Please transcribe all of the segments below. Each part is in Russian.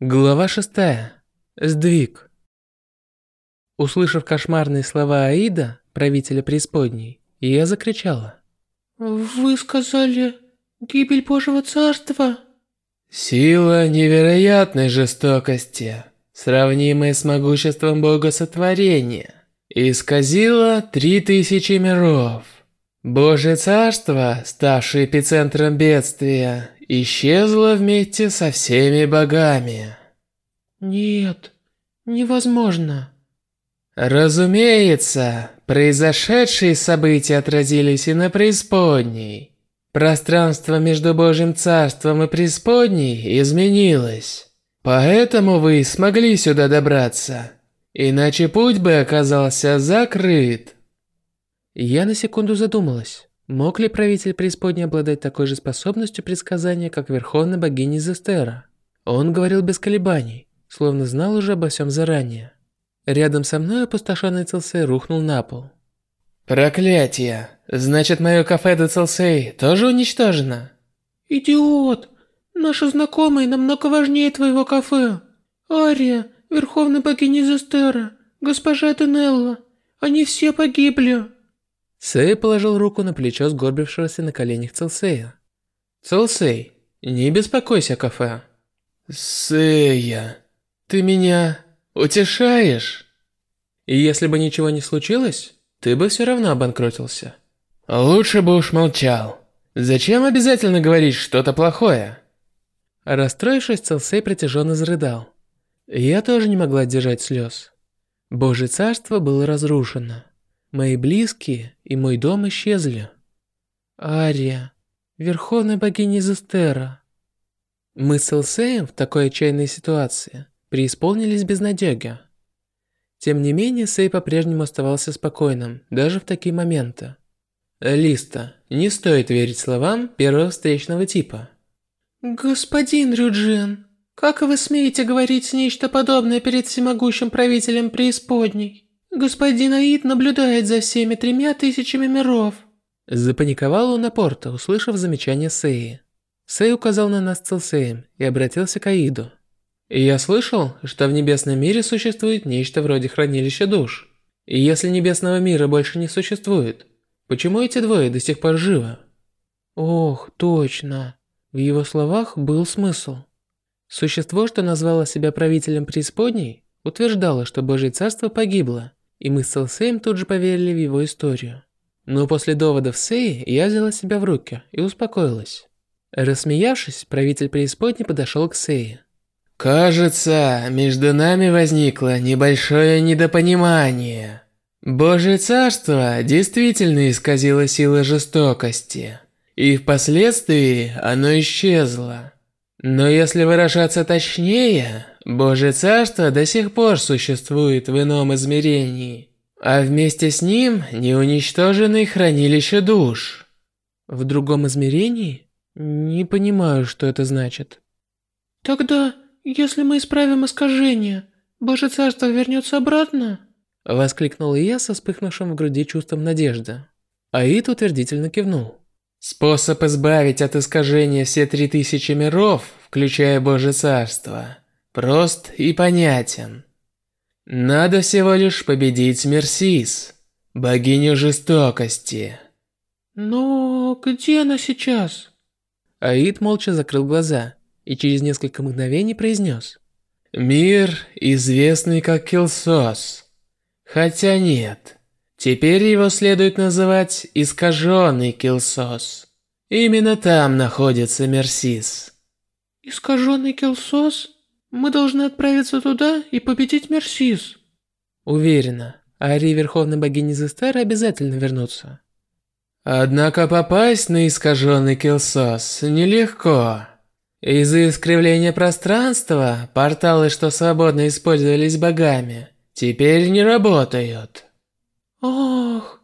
Глава шестая. Сдвиг. Услышав кошмарные слова Аида, правителя преисподней, я закричала. «Вы сказали гибель Божьего Царства?» Сила невероятной жестокости, сравнимая с могуществом Бога Сотворения, исказила три тысячи миров. Божье Царство, ставшее эпицентром бедствия, исчезла вместе со всеми богами. Нет, невозможно. Разумеется, произошедшие события отразились и на преисподней. Пространство между Божьим Царством и преисподней изменилось. Поэтому вы смогли сюда добраться. Иначе путь бы оказался закрыт. Я на секунду задумалась. Мог ли правитель преисподней обладать такой же способностью предсказания, как верховная богиня Зестера? Он говорил без колебаний, словно знал уже обо всем заранее. Рядом со мной опустошенный Целсей рухнул на пол. Проклятие! Значит, мое кафе до Целсей тоже уничтожено? Идиот! Наши знакомые намного важнее твоего кафе. Ария, верховная богиня Зестера, госпожа Тенелла, они все погибли. Сэй положил руку на плечо сгорбившегося на коленях Целсея. «Целсей, не беспокойся, кафе». «Сэя, ты меня утешаешь?» «И если бы ничего не случилось, ты бы все равно обанкротился». «Лучше бы уж молчал. Зачем обязательно говорить что-то плохое?» Расстроившись, Целсей протяженно зарыдал. Я тоже не могла держать слез. Божье царство было разрушено. Мои близкие и мой дом исчезли. Ария, верховная богиня Зестера. Мы с Элсеем в такой отчаянной ситуации преисполнились безнадёги. Тем не менее, Сей по-прежнему оставался спокойным, даже в такие моменты. Листа, не стоит верить словам первого встречного типа. Господин Рюджин, как вы смеете говорить нечто подобное перед всемогущим правителем преисподней? Господин Аид наблюдает за всеми тремя тысячами миров. Запаниковал он на порта, услышав замечание Сеи. Сей указал на нас Целсеем и обратился к Аиду. «Я слышал, что в небесном мире существует нечто вроде хранилища душ. И если небесного мира больше не существует, почему эти двое до сих пор живы?» «Ох, точно!» В его словах был смысл. Существо, что назвало себя правителем преисподней, утверждало, что Божье Царство погибло, и мы с Селсеем тут же поверили в его историю. Но после доводов Сеи я взяла себя в руки и успокоилась. Рассмеявшись, правитель преисподней подошел к Сее. «Кажется, между нами возникло небольшое недопонимание. Божье царство действительно исказило силы жестокости, и впоследствии оно исчезло. Но если выражаться точнее, Божье Царство до сих пор существует в ином измерении, а вместе с ним не уничтожены хранилища душ. В другом измерении? Не понимаю, что это значит. Тогда, если мы исправим искажение, Божье Царство вернется обратно? Воскликнул я со вспыхнувшим в груди чувством надежды. Аид утвердительно кивнул. Способ избавить от искажения все три тысячи миров, включая Божье Царство – прост и понятен. Надо всего лишь победить Мерсис, богиню жестокости. Но где она сейчас? Аид молча закрыл глаза и через несколько мгновений произнес. Мир, известный как Килсос. Хотя нет, теперь его следует называть Искаженный Килсос. Именно там находится Мерсис. Искаженный Килсос? Мы должны отправиться туда и победить Мерсис. Уверена, Ари Верховной Богини Зестера обязательно вернутся. Однако попасть на искаженный Килсос нелегко. Из-за искривления пространства, порталы, что свободно использовались богами, теперь не работают. Ох.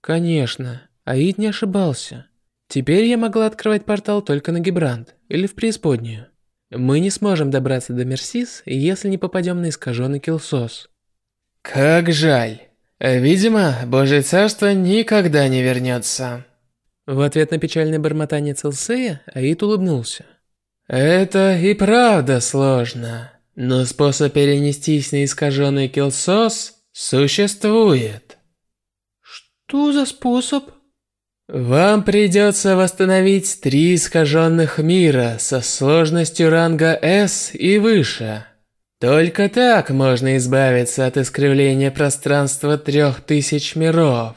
Конечно, Аид не ошибался. Теперь я могла открывать портал только на Гибрант или в преисподнюю. Мы не сможем добраться до Мерсис, если не попадем на искаженный Килсос. Как жаль. Видимо, Божье Царство никогда не вернется. В ответ на печальное бормотание Целсея, Аид улыбнулся. Это и правда сложно, но способ перенестись на искаженный килсос существует. Что за способ? Вам придется восстановить три искаженных мира со сложностью ранга S и выше. Только так можно избавиться от искривления пространства трех тысяч миров.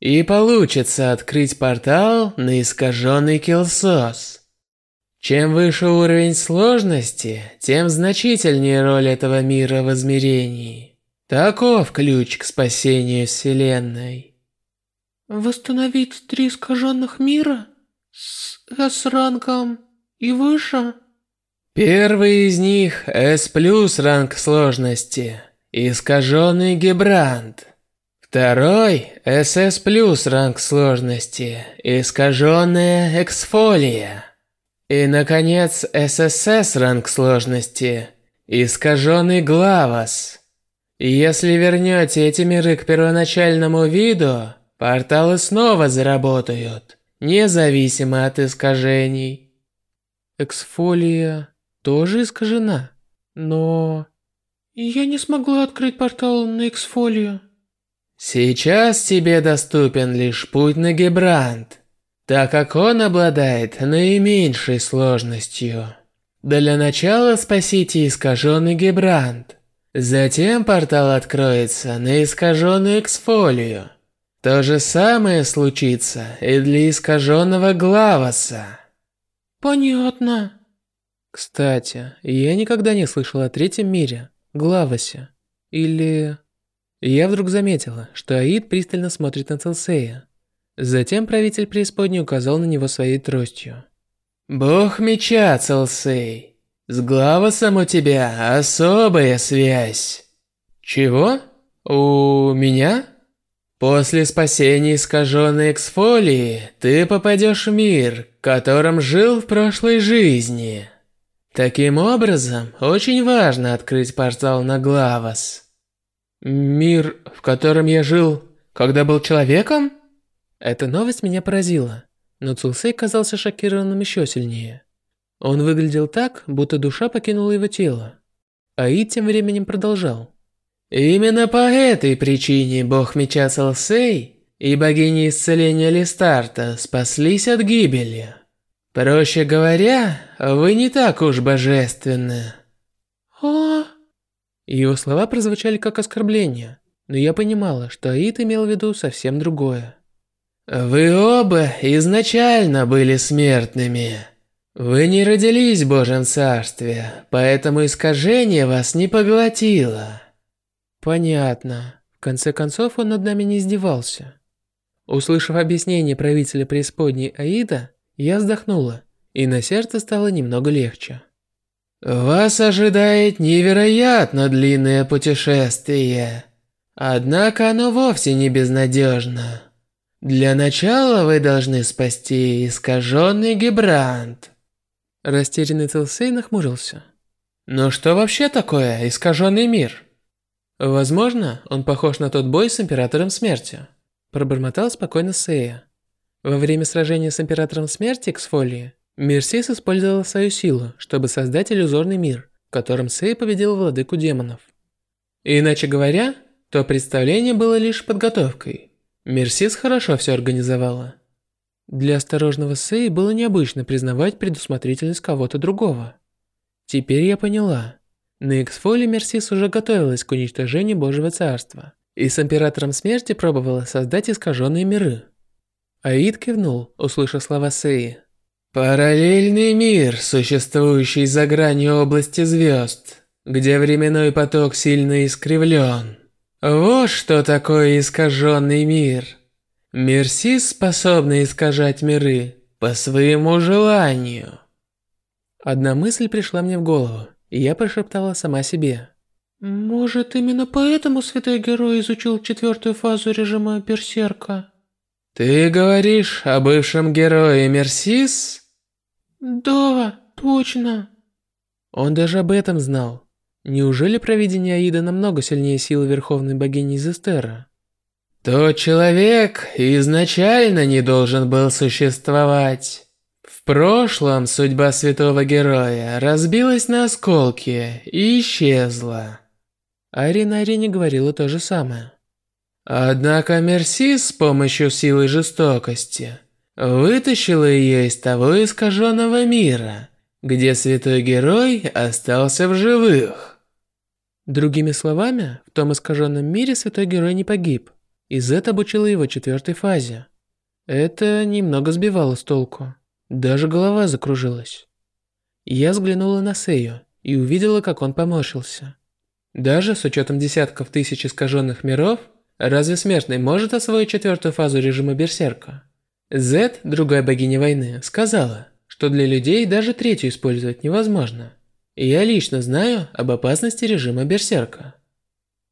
И получится открыть портал на искаженный Килсос. Чем выше уровень сложности, тем значительнее роль этого мира в измерении. Таков ключ к спасению Вселенной. Восстановить три искаженных мира? С S-ранком и выше? Первый из них S плюс ранг сложности. Искаженный Гебрант. Второй – СС плюс ранг сложности, искаженная эксфолия. И, наконец, ССС ранг сложности, искаженный главас. Если вернете эти миры к первоначальному виду, порталы снова заработают, независимо от искажений. Эксфолия тоже искажена, но... Я не смогла открыть портал на эксфолию. Сейчас тебе доступен лишь путь на Гебрант, так как он обладает наименьшей сложностью. Для начала спасите искаженный Гебрант. Затем портал откроется на искаженную Эксфолию. То же самое случится и для искаженного Главаса. Понятно. Кстати, я никогда не слышал о третьем мире, Главасе. Или... Я вдруг заметила, что Аид пристально смотрит на Целсея. Затем правитель преисподней указал на него своей тростью. «Бог меча, Целсей, с Главосом у тебя особая связь». «Чего? У меня?» После спасения искаженной эксфолии ты попадешь в мир, в котором жил в прошлой жизни. Таким образом, очень важно открыть портал на Главос. Мир, в котором я жил, когда был человеком? Эта новость меня поразила, но Цулсей казался шокированным еще сильнее. Он выглядел так, будто душа покинула его тело. Аид тем временем продолжал. Именно по этой причине бог меча Целсей и богиня исцеления Листарта спаслись от гибели. Проще говоря, вы не так уж божественны. А? Его слова прозвучали как оскорбление, но я понимала, что Аид имел в виду совсем другое. Вы оба изначально были смертными. Вы не родились в Божьем Царстве, поэтому искажение вас не поглотило. Понятно. В конце концов, он над нами не издевался. Услышав объяснение правителя преисподней Аида, я вздохнула, и на сердце стало немного легче. Вас ожидает невероятно длинное путешествие. Однако оно вовсе не безнадежно. Для начала вы должны спасти искаженный Гебрант. Растерянный Целсей нахмурился. Но что вообще такое искаженный мир? Возможно, он похож на тот бой с Императором Смерти. Пробормотал спокойно Сея. Во время сражения с Императором Смерти Ксфолии Мерсис использовала свою силу, чтобы создать иллюзорный мир, в котором Сей победил владыку демонов. Иначе говоря, то представление было лишь подготовкой. Мерсис хорошо все организовала. Для осторожного Сей было необычно признавать предусмотрительность кого-то другого. Теперь я поняла. На Эксфоле Мерсис уже готовилась к уничтожению Божьего Царства, и с Императором Смерти пробовала создать искаженные миры. Аид кивнул, услышав слова Сеи. Параллельный мир, существующий за гранью области звезд, где временной поток сильно искривлен. Вот что такое искаженный мир. Мерсис способна искажать миры по своему желанию. Одна мысль пришла мне в голову, я прошептала сама себе. Может, именно поэтому святой герой изучил четвертую фазу режима Берсерка? Ты говоришь о бывшем герое Мерсис? Да, точно. Он даже об этом знал. Неужели провидение Аида намного сильнее силы Верховной Богини Зестера? Тот человек изначально не должен был существовать. В прошлом судьба святого героя разбилась на осколки и исчезла. Арина Арине говорила то же самое. Однако Мерсис с помощью силы жестокости вытащила ее из того искаженного мира, где святой герой остался в живых. Другими словами, в том искаженном мире святой герой не погиб, и Зет обучила его четвертой фазе. Это немного сбивало с толку. Даже голова закружилась. Я взглянула на Сею и увидела, как он поморщился. Даже с учетом десятков тысяч искаженных миров, разве смертный может освоить четвертую фазу режима Берсерка? Зет, другая богиня войны, сказала, что для людей даже третью использовать невозможно. Я лично знаю об опасности режима Берсерка.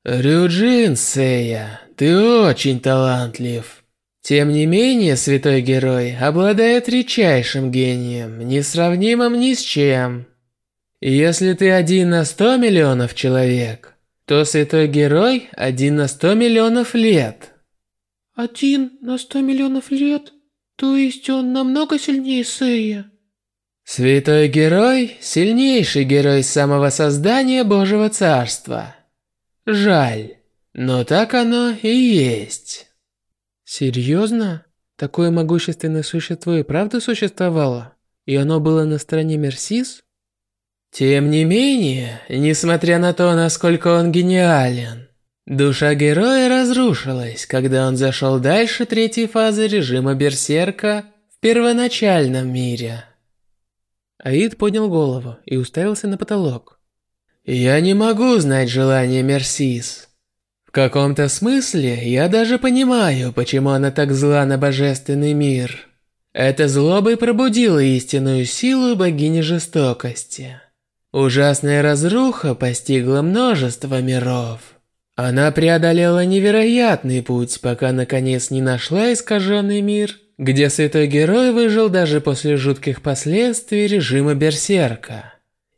Рюджин, Сэя, ты очень талантлив. Тем не менее, святой герой обладает редчайшим гением, несравнимым ни с чем. Если ты один на сто миллионов человек, то святой герой один на сто миллионов лет. Один на сто миллионов лет? То есть он намного сильнее Сэя? Святой герой – сильнейший герой самого создания Божьего Царства. Жаль, но так оно и есть. Серьезно? Такое могущественное существо и правда существовало? И оно было на стороне Мерсис? Тем не менее, несмотря на то, насколько он гениален, душа героя разрушилась, когда он зашел дальше третьей фазы режима Берсерка в первоначальном мире. Аид поднял голову и уставился на потолок. «Я не могу знать желание Мерсис. Каком-то смысле я даже понимаю, почему она так зла на божественный мир. Эта злоба и пробудила истинную силу богини жестокости. Ужасная разруха постигла множество миров. Она преодолела невероятный путь, пока наконец не нашла искаженный мир – где святой герой выжил даже после жутких последствий режима Берсерка.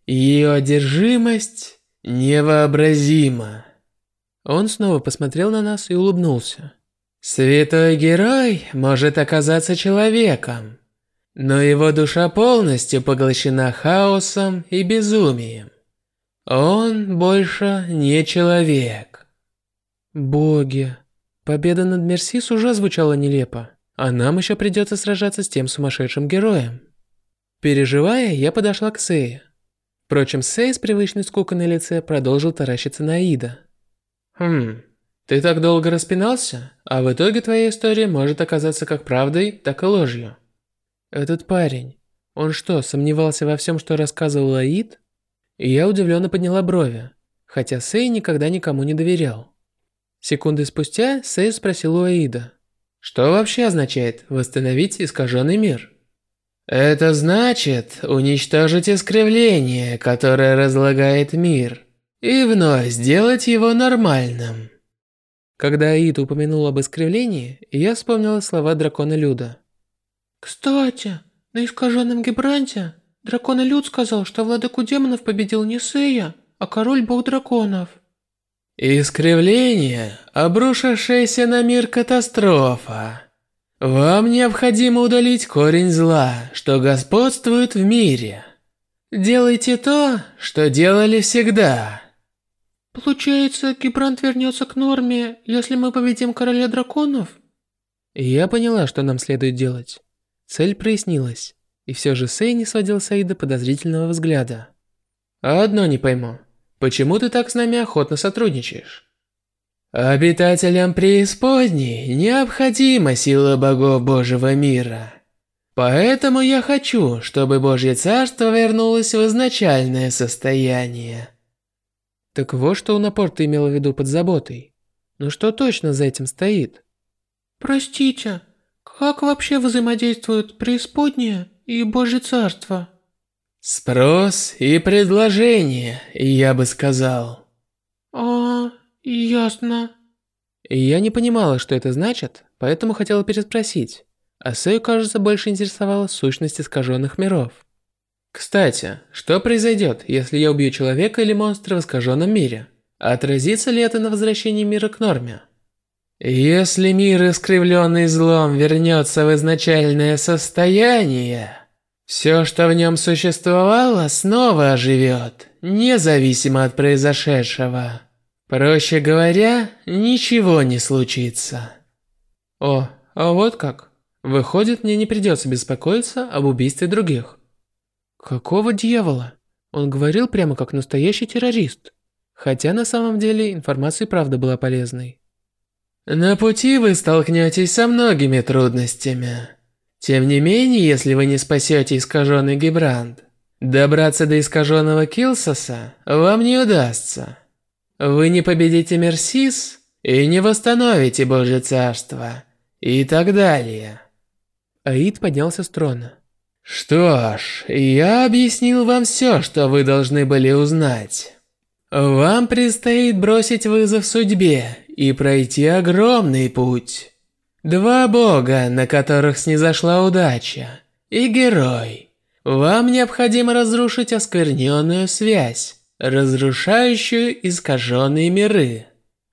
Ее одержимость невообразима. Он снова посмотрел на нас и улыбнулся. Святой герой может оказаться человеком, но его душа полностью поглощена хаосом и безумием. Он больше не человек. Боги. Победа над Мерсис уже звучала нелепо а нам еще придется сражаться с тем сумасшедшим героем. Переживая, я подошла к Сее. Впрочем, Сей с привычной скукой на лице продолжил таращиться на Ида. «Хм, ты так долго распинался, а в итоге твоя история может оказаться как правдой, так и ложью. Этот парень, он что, сомневался во всем, что рассказывал Аид?» И я удивленно подняла брови, хотя Сей никогда никому не доверял. Секунды спустя Сей спросил у Аида. Что вообще означает «восстановить искаженный мир»? Это значит уничтожить искривление, которое разлагает мир, и вновь сделать его нормальным. Когда Аид упомянул об искривлении, я вспомнила слова дракона Люда. Кстати, на искаженном Гибранте дракон Люд сказал, что владыку демонов победил не Сея, а король бог драконов. Искривление, обрушившаяся на мир катастрофа. Вам необходимо удалить корень зла, что господствует в мире. Делайте то, что делали всегда. Получается, Гибрант вернется к норме, если мы победим короля драконов? Я поняла, что нам следует делать. Цель прояснилась, и все же Сей не сводил Саида подозрительного взгляда. А одно не пойму. Почему ты так с нами охотно сотрудничаешь? Обитателям преисподней необходима сила богов Божьего мира. Поэтому я хочу, чтобы Божье Царство вернулось в изначальное состояние. Так вот, что у Напорта имела в виду под заботой. Но что точно за этим стоит? Простите, как вообще взаимодействуют преисподнее и Божье Царство? Спрос и предложение, я бы сказал. А, ясно. Я не понимала, что это значит, поэтому хотела переспросить. А Сею, кажется, больше интересовала сущность искаженных миров. Кстати, что произойдет, если я убью человека или монстра в искаженном мире? Отразится ли это на возвращении мира к норме? Если мир, искривленный злом, вернется в изначальное состояние, Все, что в нем существовало, снова оживет, независимо от произошедшего. Проще говоря, ничего не случится. О, а вот как. Выходит, мне не придется беспокоиться об убийстве других. Какого дьявола? Он говорил прямо как настоящий террорист. Хотя на самом деле информация и правда была полезной. На пути вы столкнетесь со многими трудностями. Тем не менее, если вы не спасете искаженный Гибранд, добраться до искаженного Килсоса вам не удастся. Вы не победите Мерсис и не восстановите Божье Царство, и так далее. Аид поднялся с трона. Что ж, я объяснил вам все, что вы должны были узнать. Вам предстоит бросить вызов судьбе и пройти огромный путь. Два бога, на которых снизошла удача, и герой. Вам необходимо разрушить оскверненную связь, разрушающую искаженные миры.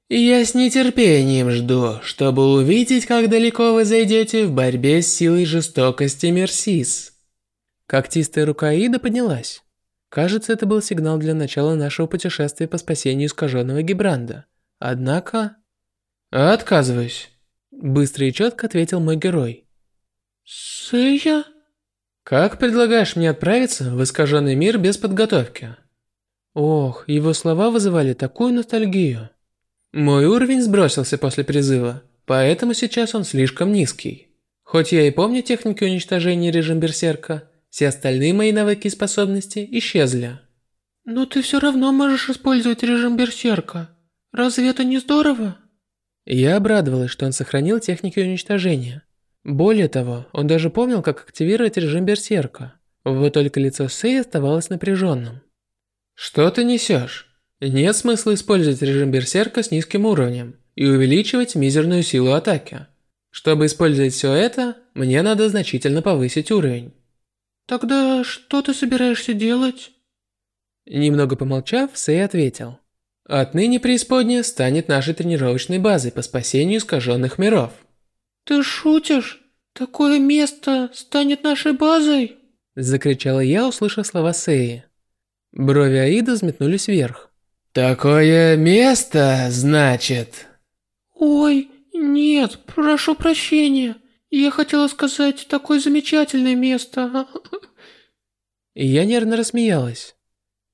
Я с нетерпением жду, чтобы увидеть, как далеко вы зайдете в борьбе с силой жестокости Мерсис. Когтистая рука Аида поднялась. Кажется, это был сигнал для начала нашего путешествия по спасению искаженного Гибранда. Однако... Отказываюсь. Быстро и четко ответил мой герой. Сэя? Как предлагаешь мне отправиться в искаженный мир без подготовки? Ох, его слова вызывали такую ностальгию. Мой уровень сбросился после призыва, поэтому сейчас он слишком низкий. Хоть я и помню техники уничтожения режим Берсерка, все остальные мои навыки и способности исчезли. Но ты все равно можешь использовать режим Берсерка. Разве это не здорово? Я обрадовалась, что он сохранил техники уничтожения. Более того, он даже помнил, как активировать режим Берсерка. Вот только лицо Сэй оставалось напряженным. Что ты несешь? Нет смысла использовать режим Берсерка с низким уровнем и увеличивать мизерную силу атаки. Чтобы использовать все это, мне надо значительно повысить уровень. Тогда что ты собираешься делать? Немного помолчав, Сэй ответил. Отныне преисподняя станет нашей тренировочной базой по спасению искаженных миров. Ты шутишь? Такое место станет нашей базой? Закричала я, услышав слова Сеи. Брови Аида взметнулись вверх. Такое место, значит? Ой, нет, прошу прощения. Я хотела сказать, такое замечательное место. Я нервно рассмеялась.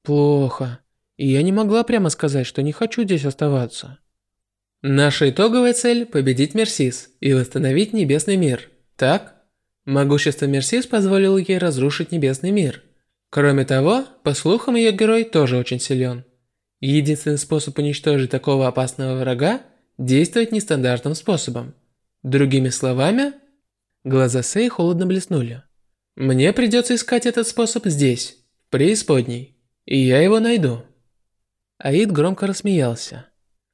Плохо. И я не могла прямо сказать, что не хочу здесь оставаться. Наша итоговая цель – победить Мерсис и восстановить Небесный мир, так? Могущество Мерсис позволило ей разрушить Небесный мир. Кроме того, по слухам, ее герой тоже очень силен. Единственный способ уничтожить такого опасного врага – действовать нестандартным способом. Другими словами, глаза Сэй холодно блеснули. Мне придется искать этот способ здесь, в преисподней, и я его найду. Аид громко рассмеялся.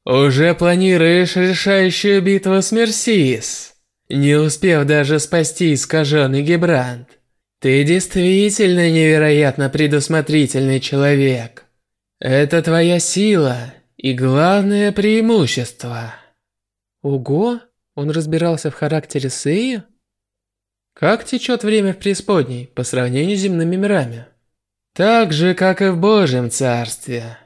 «Уже планируешь решающую битву с Мерсис, не успев даже спасти искаженный Гибрант. Ты действительно невероятно предусмотрительный человек. Это твоя сила и главное преимущество». Ого, он разбирался в характере Сеи? Как течет время в преисподней по сравнению с земными мирами? Так же, как и в Божьем Царстве.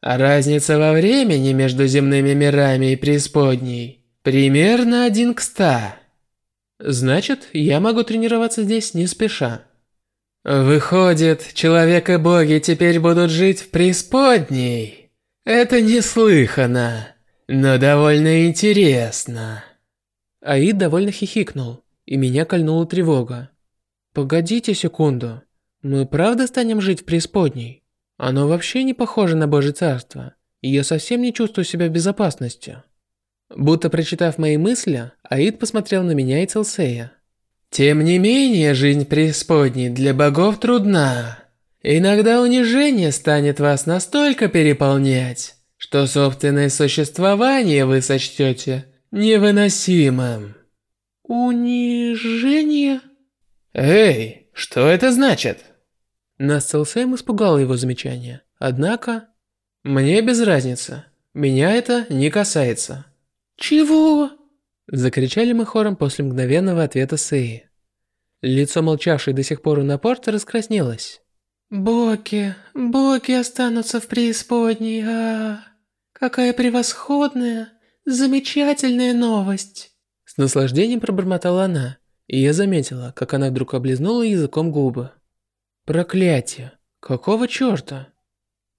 А разница во времени между земными мирами и преисподней примерно один к ста. Значит, я могу тренироваться здесь не спеша. Выходит, человек и боги теперь будут жить в преисподней? Это неслыханно, но довольно интересно. Аид довольно хихикнул, и меня кольнула тревога. Погодите секунду, мы правда станем жить в преисподней? Оно вообще не похоже на Божье Царство, и я совсем не чувствую себя в безопасности. Будто прочитав мои мысли, Аид посмотрел на меня и Целсея. Тем не менее, жизнь преисподней для богов трудна. Иногда унижение станет вас настолько переполнять, что собственное существование вы сочтете невыносимым. Унижение? Эй, что это значит? Нас Целсэм испугало его замечание. Однако... Мне без разницы. Меня это не касается. Чего? Закричали мы хором после мгновенного ответа Сеи. Лицо молчавшей до сих пор на порта раскраснелось. Боги, боги останутся в преисподней, а Какая превосходная, замечательная новость. С наслаждением пробормотала она, и я заметила, как она вдруг облизнула языком губы. Проклятие! Какого черта?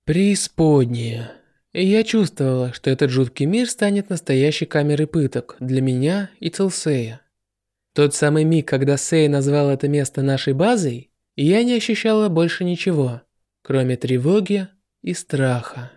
Преисподняя. Я чувствовала, что этот жуткий мир станет настоящей камерой пыток для меня и Целсея. Тот самый миг, когда Сей назвал это место нашей базой, я не ощущала больше ничего, кроме тревоги и страха.